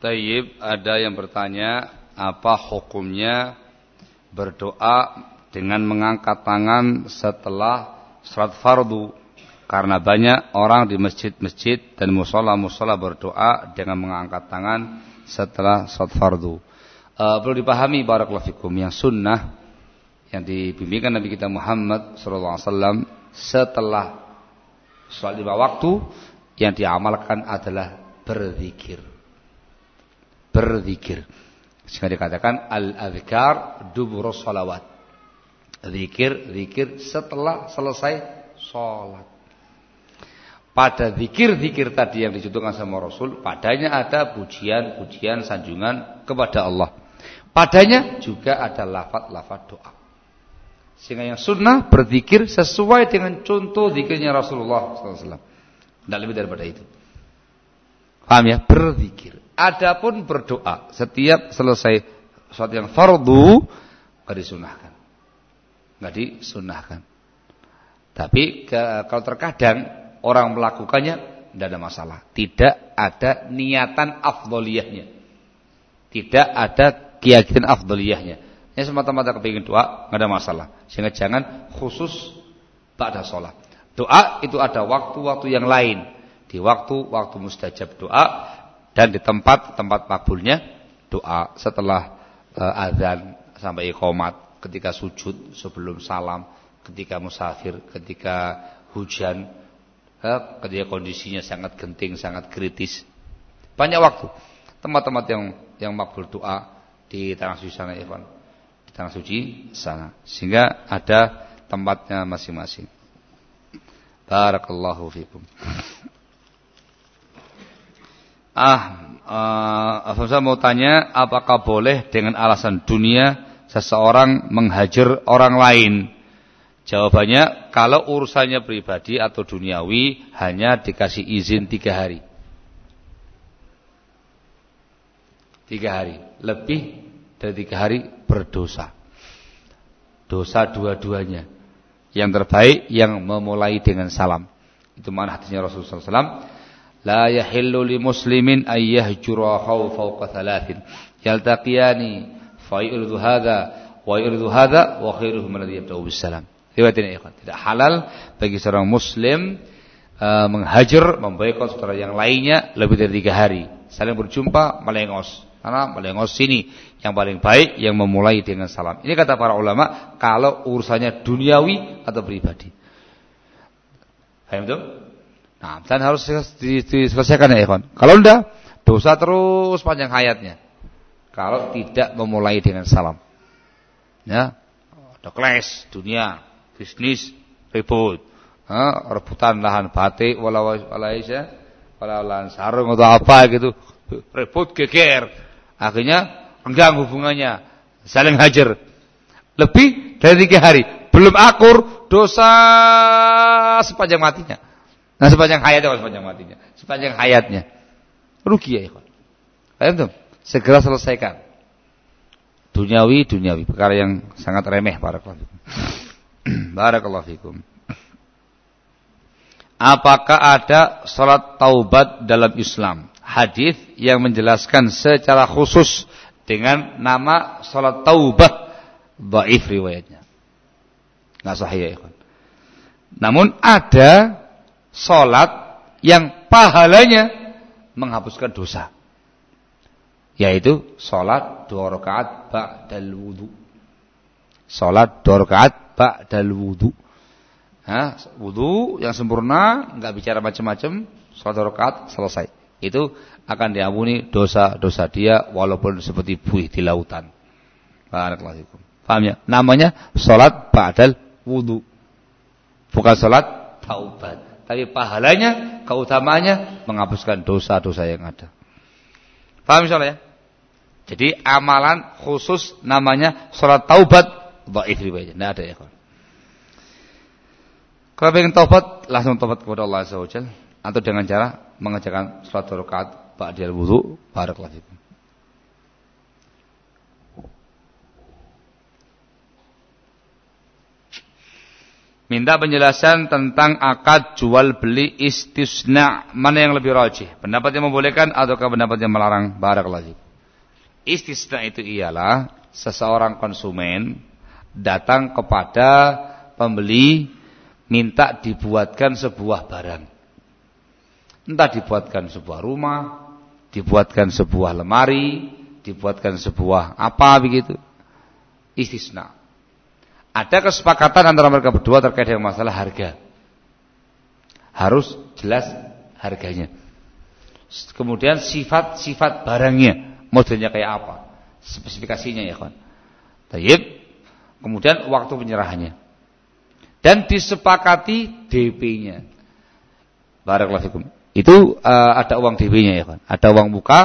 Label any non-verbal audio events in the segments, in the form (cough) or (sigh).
Tayyib, ada yang bertanya apa hukumnya berdoa dengan mengangkat tangan setelah salat fardu karena banyak orang di masjid-masjid dan musola-musola berdoa dengan mengangkat tangan setelah salat fardu. Uh, perlu dipahami barakallahu fikum yang sunnah yang dibimbingkan Nabi kita Muhammad wasallam setelah salat lima waktu yang diamalkan adalah berzikir berzikir. Sehingga dikatakan al-azkar duburus salawat. Zikir, zikir setelah selesai sholat. Pada zikir-zikir tadi yang dicontohkan sama Rasul, padanya ada pujian-pujian sanjungan kepada Allah. Padanya juga ada lafat-lafat doa. Sehingga yang sunnah berzikir sesuai dengan contoh zikirnya Rasulullah SAW. Tidak lebih daripada itu. Paham ya? Berzikir. Adapun berdoa setiap selesai sholat yang fardu nggak disunahkan, nggak disunahkan. Tapi ke, kalau terkadang orang melakukannya tidak ada masalah. Tidak ada niatan afdoliyahnya. Tidak ada keyakinan afdoliyahnya. Ini semata-mata kepingin doa nggak ada masalah. Sehingga jangan khusus pada sholat. Doa itu ada waktu-waktu yang lain. Di waktu-waktu mustajab doa dan di tempat-tempat makbulnya doa setelah uh, azan sampai iqamat, ketika sujud, sebelum salam, ketika musafir, ketika hujan, uh, ketika kondisinya sangat genting, sangat kritis. Banyak waktu. Tempat-tempat yang yang makbul doa di tanah suci sana Ikhwan. Di tanah suci sana. Sehingga ada tempatnya masing-masing. Barakallahu fikum. Ah, uh, saya mau tanya, apakah boleh dengan alasan dunia seseorang menghajar orang lain? Jawabannya, kalau urusannya pribadi atau duniawi hanya dikasih izin tiga hari. Tiga hari, lebih dari tiga hari berdosa. Dosa dua-duanya. Yang terbaik yang memulai dengan salam. Itu mana hadisnya Rasulullah SAW لا يحل لمسلم أن يهجر haw فوق ثلاث Yaltaqiyani fa هذا hadha هذا وخيرهم الذي wa بالسلام. Riwayat ini ikhwan, tidak halal bagi seorang muslim uh, menghajar, memboikot saudara yang lainnya lebih dari tiga hari. Saling berjumpa, melengos. Karena melengos sini yang paling baik yang memulai dengan salam. Ini kata para ulama kalau urusannya duniawi atau pribadi. Paham tuh? Nah, dan harus diselesaikan ya ikhwan. Kalau enggak, dosa terus panjang hayatnya. Kalau tidak memulai dengan salam. Ya, ada kelas dunia, bisnis, ribut. Ha, rebutan lahan batik, walau walaisya, walau lahan sarung atau apa gitu. Ribut geger. Akhirnya enggang hubungannya. Saling hajar. Lebih dari tiga hari. Belum akur, dosa sepanjang matinya. Nah sepanjang hayatnya, sepanjang matinya, sepanjang hayatnya. Rugi ya ikhwan. Paham tuh? Segera selesaikan. Duniawi, duniawi. Perkara yang sangat remeh. Barakallahu fikum. (clears throat) Barakallahu. Apakah ada sholat taubat dalam Islam? Hadis yang menjelaskan secara khusus dengan nama sholat taubat. Baif riwayatnya. Nggak sahih ya ikhwan. Namun ada Salat yang pahalanya menghapuskan dosa. Yaitu salat dua rakaat ba'dal wudu. Salat dua rakaat ba'dal wudu. Nah, wudu yang sempurna, enggak bicara macam-macam, salat dua rakaat selesai. Itu akan diampuni dosa-dosa dia walaupun seperti buih di lautan. Barakallahu Paham ya? Namanya salat ba'dal wudu. Bukan salat taubat. Tapi pahalanya, keutamanya menghapuskan dosa-dosa yang ada. Paham misalnya ya? Jadi amalan khusus namanya sholat taubat dhaif riwayatnya. Tidak ada ya kawan. Kalau ingin taubat, langsung taubat kepada Allah Azza atau dengan cara mengerjakan sholat rakaat ba'dal wudu barakallahu fikum. Minta penjelasan tentang akad jual beli istisna. Mana yang lebih rajih? Pendapat yang membolehkan ataukah pendapat yang melarang? Barakallahu istisna itu ialah seseorang konsumen datang kepada pembeli minta dibuatkan sebuah barang. Entah dibuatkan sebuah rumah dibuatkan sebuah lemari dibuatkan sebuah apa begitu. Istisna ada kesepakatan antara mereka berdua terkait dengan masalah harga. Harus jelas harganya. Kemudian sifat-sifat barangnya, modelnya kayak apa, spesifikasinya ya kawan. Tayyib. Kemudian waktu penyerahannya. Dan disepakati DP-nya. Barakallahu Itu uh, ada uang DP-nya ya kawan. Ada uang muka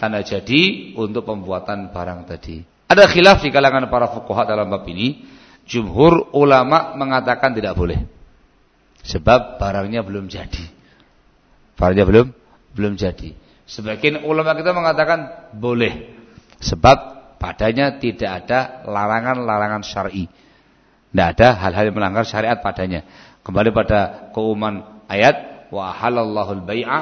tanda jadi untuk pembuatan barang tadi. Ada khilaf di kalangan para fuqaha dalam bab ini Jumhur ulama mengatakan tidak boleh. Sebab barangnya belum jadi. Barangnya belum belum jadi. Sebagian ulama kita mengatakan boleh. Sebab padanya tidak ada larangan-larangan syar'i. Tidak ada hal-hal yang melanggar syariat padanya. Kembali pada keumuman ayat wa halallahu al-bai'a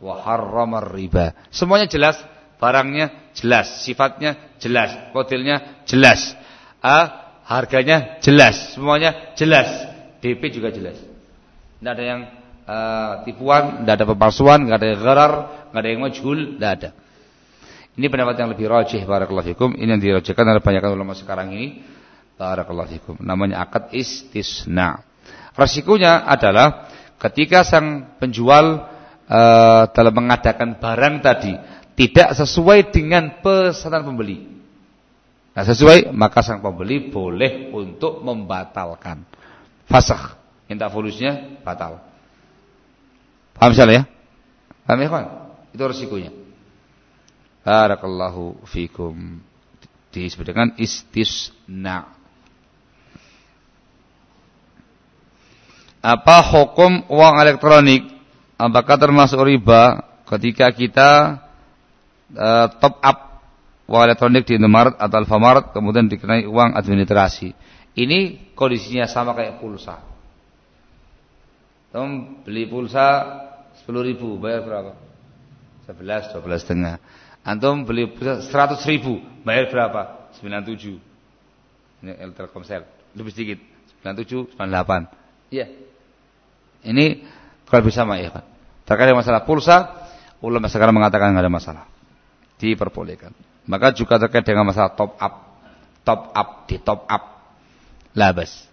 wa harramar riba. Semuanya jelas, barangnya jelas, sifatnya jelas, modelnya jelas. Ah, harganya jelas, semuanya jelas, DP juga jelas. Tidak ada yang uh, tipuan, tidak ada pemalsuan, tidak ada yang gharar, tidak ada yang majhul, tidak ada. Ini pendapat yang lebih rajih barakallahu fikum. Ini yang dirajihkan oleh banyak ulama sekarang ini. Barakallahu fikum. Namanya akad istisna. Resikonya adalah ketika sang penjual uh, dalam mengadakan barang tadi tidak sesuai dengan pesanan pembeli. Nah sesuai maka sang pembeli boleh untuk membatalkan. Fasakh. Minta folusnya batal. Paham misalnya ya? Paham ya kawan? Itu resikonya. Barakallahu fikum. Disebut dengan istisna. Apa hukum uang elektronik? Apakah termasuk riba ketika kita uh, top up uang elektronik di Indomaret atau Alfamart kemudian dikenai uang administrasi. Ini kondisinya sama kayak pulsa. Tom beli pulsa 10 ribu, bayar berapa? 11, 12 setengah. Antum beli pulsa 100 ribu, bayar berapa? 97. Ini Telkomsel, lebih sedikit. 97, 98. Iya. Ini kalau bisa sama ya kan. Terkait masalah pulsa, ulama sekarang mengatakan nggak ada masalah. Diperbolehkan. Maka juga terkait dengan masalah top up. Top up, di top up. Labas.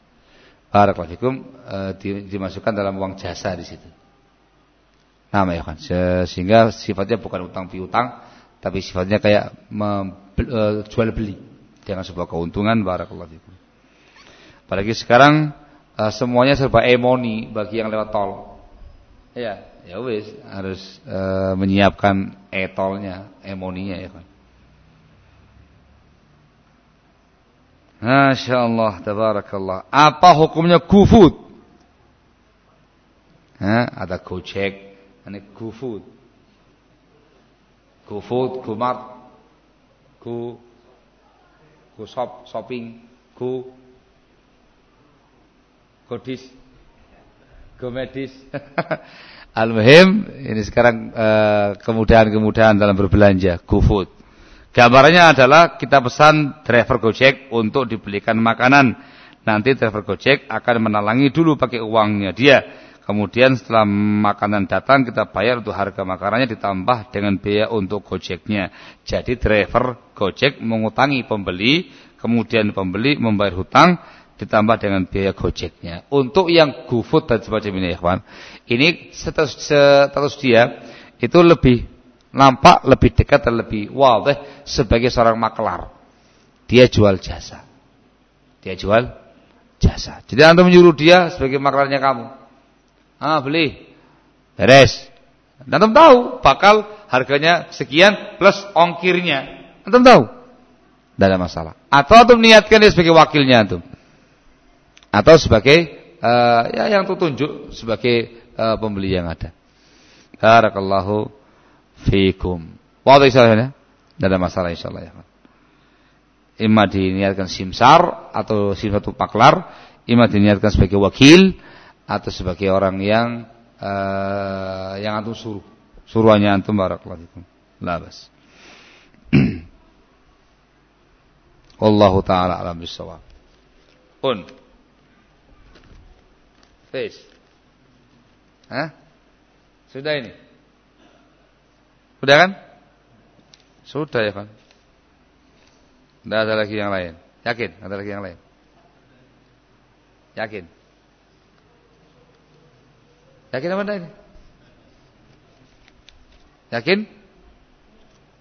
Barakallahu e, dimasukkan dalam uang jasa di situ. Nama ya kan. Sehingga sifatnya bukan utang piutang, tapi sifatnya kayak e, jual beli dengan sebuah keuntungan barakallahu. Apalagi sekarang e, semuanya serba emoni bagi yang lewat tol. Ya, ya wis harus e, menyiapkan e-tolnya, emoninya ya kan. Masya Allah, tabarakallah. Apa hukumnya GoFood? Ha, ada Gojek, ini GoFood. GoFood, GoMart, Go, Go Shop, Shopping, Go, Godis, Go Medis. (laughs) Al-Muhim, ini sekarang uh, kemudahan-kemudahan dalam berbelanja, GoFood. Gambarannya adalah kita pesan driver Gojek untuk dibelikan makanan. Nanti driver Gojek akan menalangi dulu pakai uangnya dia. Kemudian setelah makanan datang kita bayar untuk harga makanannya ditambah dengan biaya untuk Gojeknya. Jadi driver Gojek mengutangi pembeli, kemudian pembeli membayar hutang ditambah dengan biaya Gojeknya. Untuk yang GoFood dan sebagainya, ya Ini status, status dia itu lebih nampak lebih dekat dan lebih wadih sebagai seorang maklar. Dia jual jasa. Dia jual jasa. Jadi Anda menyuruh dia sebagai maklarnya kamu. Ah, beli. Beres. Anda tahu bakal harganya sekian plus ongkirnya. Anda tahu. Tidak ada masalah. Atau antum niatkan dia sebagai wakilnya antum. Atau sebagai uh, ya yang tunjuk sebagai uh, pembeli yang ada. Barakallahu fikum. Wadah insyaallah ya. Tidak ada masalah insyaallah ya. Ima diniatkan simsar atau simsar paklar, Ima diniatkan sebagai wakil atau sebagai orang yang uh, yang antum suruh. Suruhannya antum barakallahu fikum. Labas. (clears throat) Wallahu taala alam bisawab. Un. Face. Hah? Sudah ini? Sudah kan? Sudah ya kan? Tidak ada lagi yang lain. Yakin? Ada lagi yang lain? Yakin? Yakin apa enggak ini? Yakin?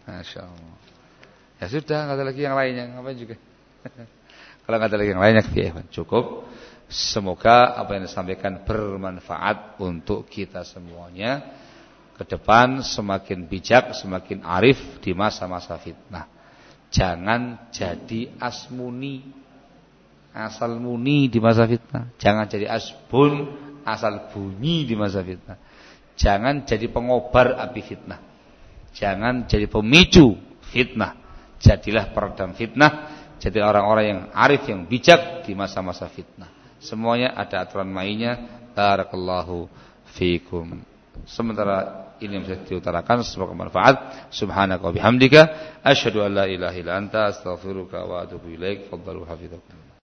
Masya Allah. Ya sudah, nggak ada lagi yang lainnya. Ngapain juga? (laughs) Kalau nggak ada lagi yang lainnya, ya, cukup. Semoga apa yang disampaikan bermanfaat untuk kita semuanya. Ke depan semakin bijak, semakin arif di masa-masa fitnah. Jangan jadi asmuni, asal muni di masa fitnah. Jangan jadi asbun, asal bunyi di masa fitnah. Jangan jadi pengobar api fitnah. Jangan jadi pemicu fitnah. Jadilah peredam fitnah. Jadi orang-orang yang arif, yang bijak di masa-masa fitnah. Semuanya ada aturan mainnya. Barakallahu fiikum. Sementara ini yang bisa diutarakan semoga bermanfaat. Subhanaka wa bihamdika asyhadu an la ilaha illa anta astaghfiruka wa atubu ilaik. Fadhalu hafizakum.